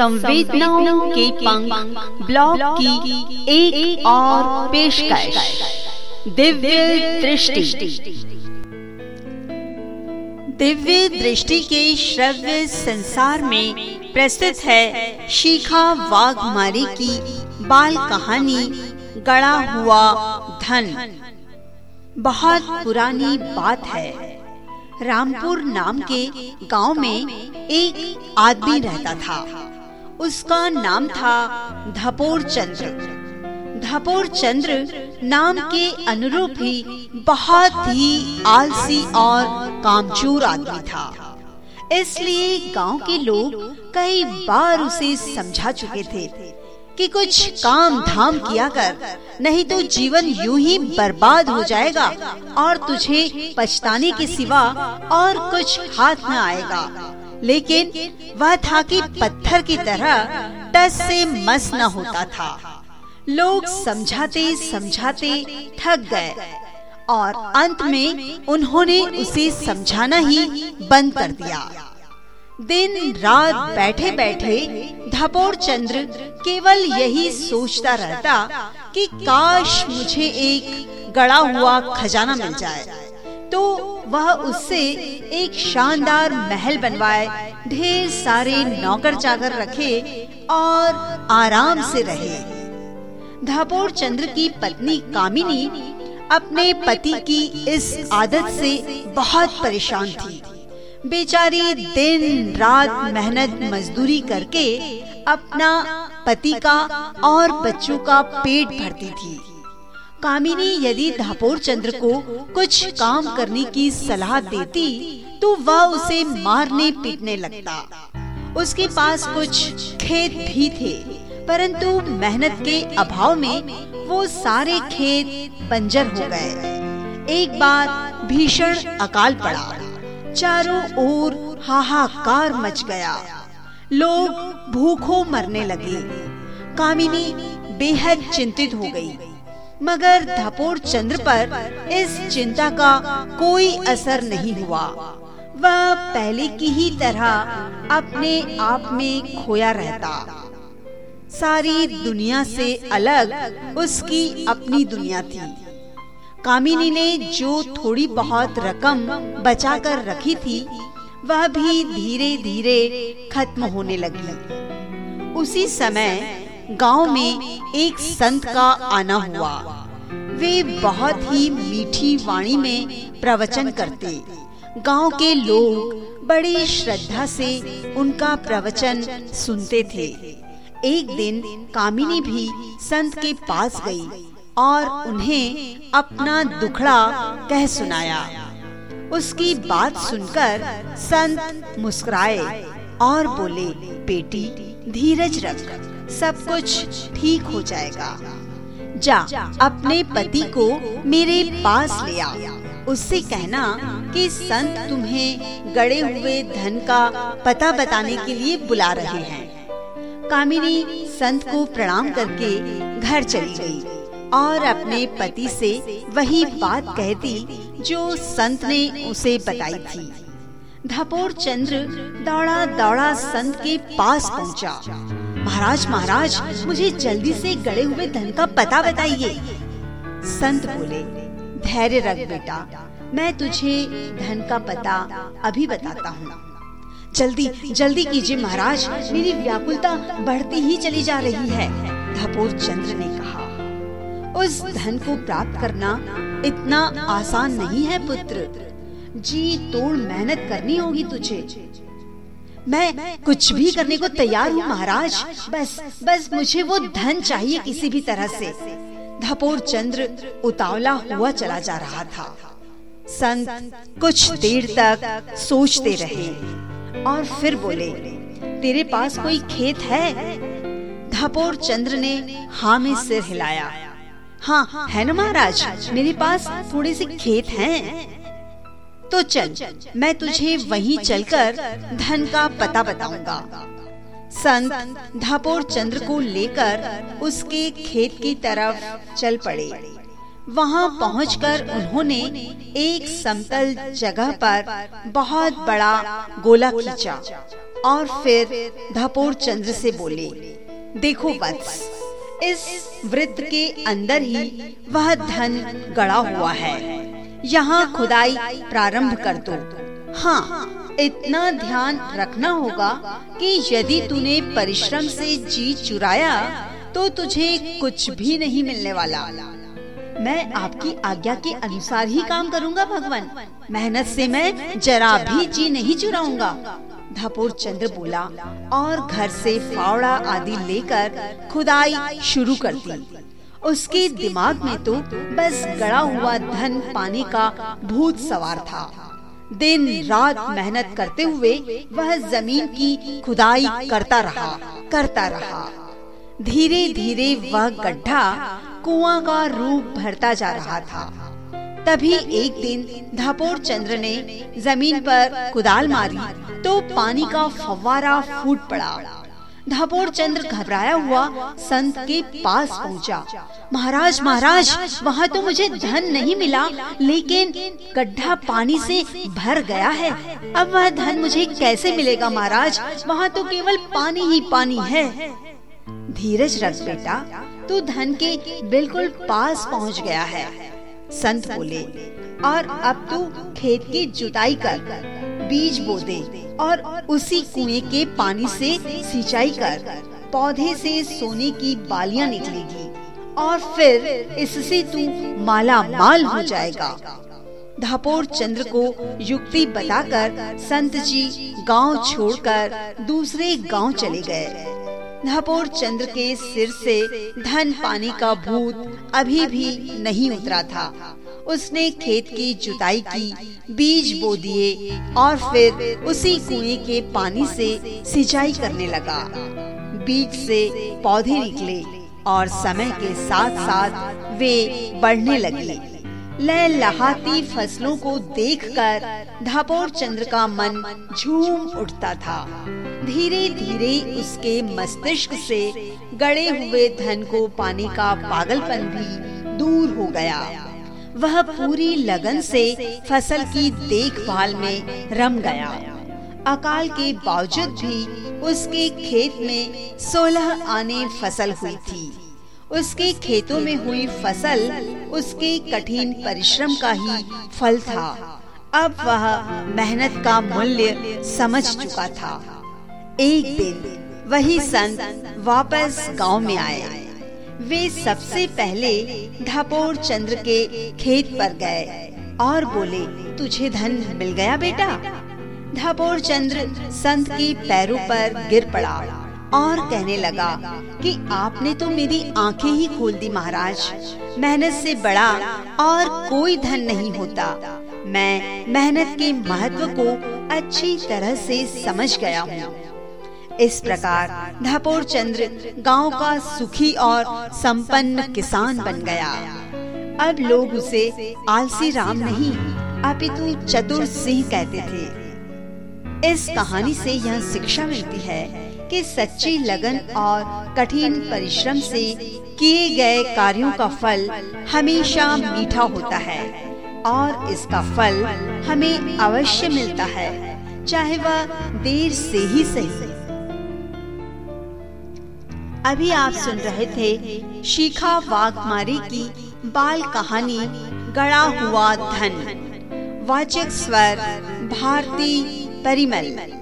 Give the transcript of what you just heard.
संवेदनाओं के पंख ब्लॉग की एक, एक और पेशकश। दिव्य दृष्टि। दिव्य दृष्टि के श्रव्य संसार में प्रस्तुत है शिखा वाघमारी की बाल कहानी गड़ा हुआ धन। बहुत पुरानी बात है। रामपुर नाम के गाँव में एक आदमी रहता था। उसका नाम था धपोर चंद्र धपोर चंद्र नाम के अनुरूप ही बहुत ही आलसी और कामचोर आदमी था। इसलिए गाँव के लोग कई बार उसे समझा चुके थे कि कुछ काम धाम किया कर, नहीं तो जीवन यूँ ही बर्बाद हो जाएगा और तुझे पछताने के सिवा और कुछ हाथ न आएगा। लेकिन वह था कि पत्थर की तरह टस से मस न होता था। लोग समझाते समझाते थक गए और अंत में उन्होंने उसे समझाना ही बंद कर दिया। दिन रात बैठे बैठे धपोर चंद्र केवल यही सोचता रहता कि काश मुझे एक गड़ा हुआ खजाना मिल जाए। तो वह उससे एक शानदार महल बनवाए, ढेर सारे नौकर चाकर रखे और आराम से रहे। धापोर चंद्र की पत्नी कामिनी अपने पति की इस आदत से बहुत परेशान थी। बेचारी दिन, रात मेहनत मजदूरी करके अपना पति का और बच्चों का पेट भरती थी। कामिनी यदि धापोर चंद्र को कुछ काम करने की सलाह देती तो वह उसे मारने पीटने लगता। उसके पास कुछ खेत भी थे, परंतु मेहनत के अभाव में वो सारे खेत बंजर हो गए। एक बार भीषण अकाल पड़ा, चारों ओर हाहाकार मच गया। लोग भूखों मरने लगे। कामिनी बेहद चिंतित हो गई। मगर धपोर चंद्र पर इस चिंता का कोई असर नहीं हुआ। वह पहले की ही तरह अपने आप में खोया रहता। सारी दुनिया से अलग उसकी अपनी दुनिया थी। कामिनी ने जो थोड़ी बहुत रकम बचा कर रखी थी, वह भी धीरे धीरे खत्म होने लगी। उसी समय गाँव में एक संत का आना हुआ। वे बहुत ही मीठी वाणी में प्रवचन करते। गाँव के लोग बड़ी श्रद्धा से उनका प्रवचन सुनते थे। एक दिन कामिनी भी संत के पास गई और उन्हें अपना दुखड़ा कह सुनाया। उसकी बात सुनकर संत मुस्कुराए और बोले, बेटी, धीरज रख। सब कुछ ठीक हो जाएगा। जा अपने पति को मेरे पास ले आ। उससे कहना कि संत तुम्हें गड़े हुए धन का पता बताने के लिए बुला रहे हैं। कामिनी संत को प्रणाम करके घर चली गई और अपने पति से वही बात कहती जो संत ने उसे बताई थी। धपोर चंद्र दौड़ा दौड़ा संत के पास पहुँचा। महाराज महाराज, मुझे जल्दी से गड़े हुए धन का पता बताइए। संत बोले, धैर्य रख बेटा, मैं तुझे धन का पता अभी बताता हूँ। जल्दी जल्दी कीजिए महाराज, मेरी व्याकुलता बढ़ती ही चली जा रही है, धपोर चंद्र ने कहा। उस धन को प्राप्त करना इतना आसान नहीं है, पुत्र। जी तोड़ मेहनत करनी होगी तुझे। मैं कुछ भी करने को तैयार हूँ, महाराज। बस बस मुझे वो धन चाहिए किसी भी तरह से। धपोर चंद्र उतावला हुआ चला जा रहा था। संत कुछ देर तक सोचते रहे और फिर बोले, तेरे पास कोई खेत है? धपोर चंद्र ने हाँ में सिर हिलाया। हाँ है ना, महाराज? मेरे पास थोड़े से खेत हैं। तो चल मैं तुझे वहीं चलकर धन का पता बताऊँगा। संत धापोर चंद्र को लेकर उसके खेत की तरफ़ चल पड़े। वहाँ पहुंचकर उन्होंने एक समतल जगह पर बहुत बड़ा गोला खींचा और फिर धापोर चंद्र से बोले देखो वत्स इस वृत्त के अंदर ही वह धन गड़ा हुआ है। यहाँ खुदाई प्रारंभ कर दो। हाँ इतना ध्यान रखना होगा कि यदि तूने परिश्रम से जी चुराया तो तुझे कुछ भी नहीं मिलने वाला। मैं आपकी आज्ञा के अनुसार ही काम करूँगा, भगवान। मेहनत से मैं जरा भी जी नहीं चुराऊँगा। धापुर चंद्र बोला और घर से फावड़ा आदि लेकर खुदाई शुरू कर दी। उसके दिमाग में तो बस गड़ा हुआ धन पाने का भूत सवार था। दिन रात मेहनत करते हुए वह ज़मीन की खुदाई करता रहा करता रहा। धीरे धीरे वह गड्ढा कुआँ का रूप भरता जा रहा था। तभी एक दिन धापोर चंद्र ने ज़मीन पर कुदाल मारी तो पानी का फव्वारा फूट पड़ा। धापोर चंद्र घबराया हुआ संत के पास पहुँचा। महाराज महाराज, वहाँ तो मुझे धन नहीं मिला, लेकिन गड्ढा पानी से भर गया है। अब वह धन मुझे कैसे मिलेगा, महाराज? वहाँ तो केवल पानी ही पानी है। धीरज रख बेटा, तू धन के बिल्कुल पास पहुँच गया है। संत बोले, और अब तू खेत की जुताई कर। बीज बो दे और उसी कुएँ के पानी से सिंचाई कर पौधे से सोने की बालियाँ निकलेगी। और फिर इससे तू माला माल हो जाएगा। धापोर चंद्र को युक्ति बताकर संत जी गाँव छोड़कर दूसरे गाँव चले गए। धापोर चंद्र के सिर से धन पाने का भूत अभी भी नहीं उतरा था। उसने खेत की जुताई की, बीज बो दिए और फिर उसी कुएँ के पानी से सिंचाई करने लगा। बीज से पौधे निकले और समय के साथ साथ वे बढ़ने लगे। लहलहाती फ़सलों को देखकर धापोर चंद्र का मन झूम उठता था। धीरे धीरे उसके मस्तिष्क से गड़े हुए धन को पाने का पागलपन भी दूर हो गया। वह पूरी लगन से फ़सल की देखभाल में रम गया। अकाल के बावजूद भी उसके खेत में सोलह आने फ़सल हुई थी। उसके खेतों में हुई फ़सल उसके कठिन परिश्रम का ही फल था। अब वह मेहनत का मूल्य समझ चुका था। एक दिन वही संत वापस गाँव में आए। वे सबसे पहले ढपोर चंद्र के खेत पर गए और बोले, तुझे धन मिल गया बेटा? ढपोर चंद्र संत के पैरों पर गिर पड़ा और कहने लगा कि, आपने तो मेरी आँखें ही खोल दी महाराज। मेहनत से बड़ा और कोई धन नहीं होता। मैं मेहनत के महत्व को अच्छी तरह से समझ गया हूँ। इस प्रकार धपोर चंद्र गाँव का सुखी और संपन्न किसान बन गया। अब लोग उसे आलसी राम नहीं, अपितु चतुर सिंह कहते थे। इस कहानी से यह शिक्षा मिलती है कि सच्ची लगन और कठिन परिश्रम से किए गए कार्यों का फल हमेशा मीठा होता है और इसका फल हमें अवश्य मिलता है, चाहे वह देर से ही सही। अभी आप सुन रहे थे शिखा वाघमारी की बाल कहानी, गड़ा हुआ धन। वाचक स्वर, भारती परिमल।